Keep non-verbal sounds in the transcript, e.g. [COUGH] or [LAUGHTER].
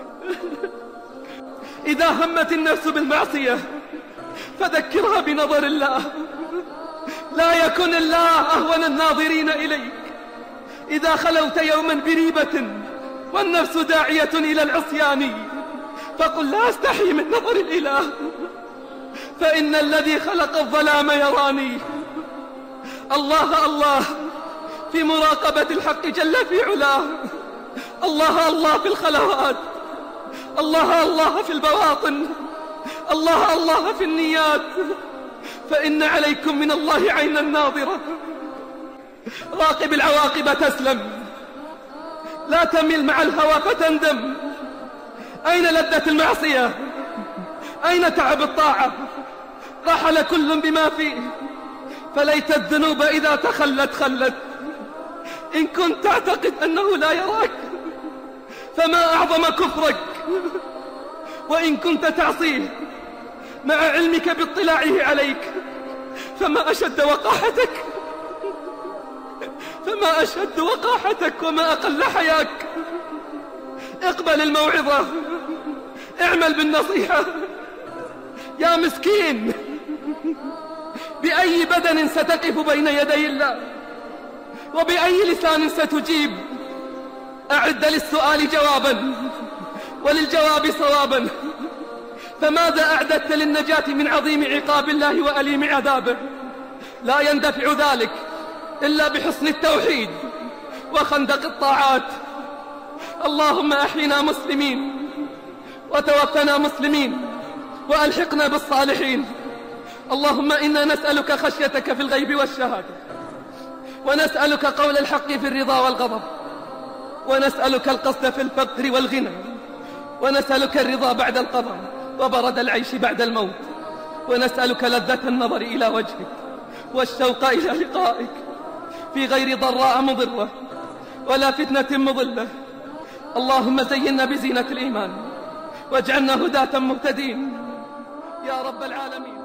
[LAUGHS] إذا همت النفس بالمعصية فذكرها بنظر الله. لا يكن الله أهون الناظرين إليك. إذا خلوت يوما بريبة والنفس داعية إلى العصيان فقل لا أستحي من نظر الإله. فإن الذي خلق الظلام يراني. الله الله في مراقبة الحق جل في علاه. الله الله في الخلوات. الله الله في البواطن الله الله في النيات فإن عليكم من الله عينا ناظرة راقب العواقب تسلم لا تمل مع الهوى فتندم. أين لذة المعصية؟ أين تعب الطاعة؟ رحل كل بما فيه. فليت الذنوب إذا تخلت خلت. إن كنت تعتقد أنه لا يراك فما أعظم كفرك؟ وإن كنت تعصيه مع علمك باطلاعه عليك فما أشد وقاحتك فما أشد وقاحتك وما أقل حياك. اقبل الموعظة اعمل بالنصيحة. يا مسكين بأي بدن ستقف بين يدي الله؟ وبأي لسان ستجيب؟ أعد للسؤال جوابا. وللجواب صوابا. فماذا أعددت للنجاة من عظيم عقاب الله وأليم عذابه؟ لا يندفع ذلك إلا بحسن التوحيد وخندق الطاعات. اللهم أحينا مسلمين وتوفنا مسلمين وألحقنا بالصالحين. اللهم إنا نسألك خشيتك في الغيب والشهادة ونسألك قول الحق في الرضا والغضب ونسألك القصد في الفقر والغنى. ونسألك الرضا بعد القضاء وبرد العيش بعد الموت. ونسألك لذة النظر إلى وجهك والشوق إلى لقائك في غير ضراء مضرة ولا فتنة مضلة. اللهم زينا بزينة الإيمان واجعلنا هداة مهتدين. يا رب العالمين.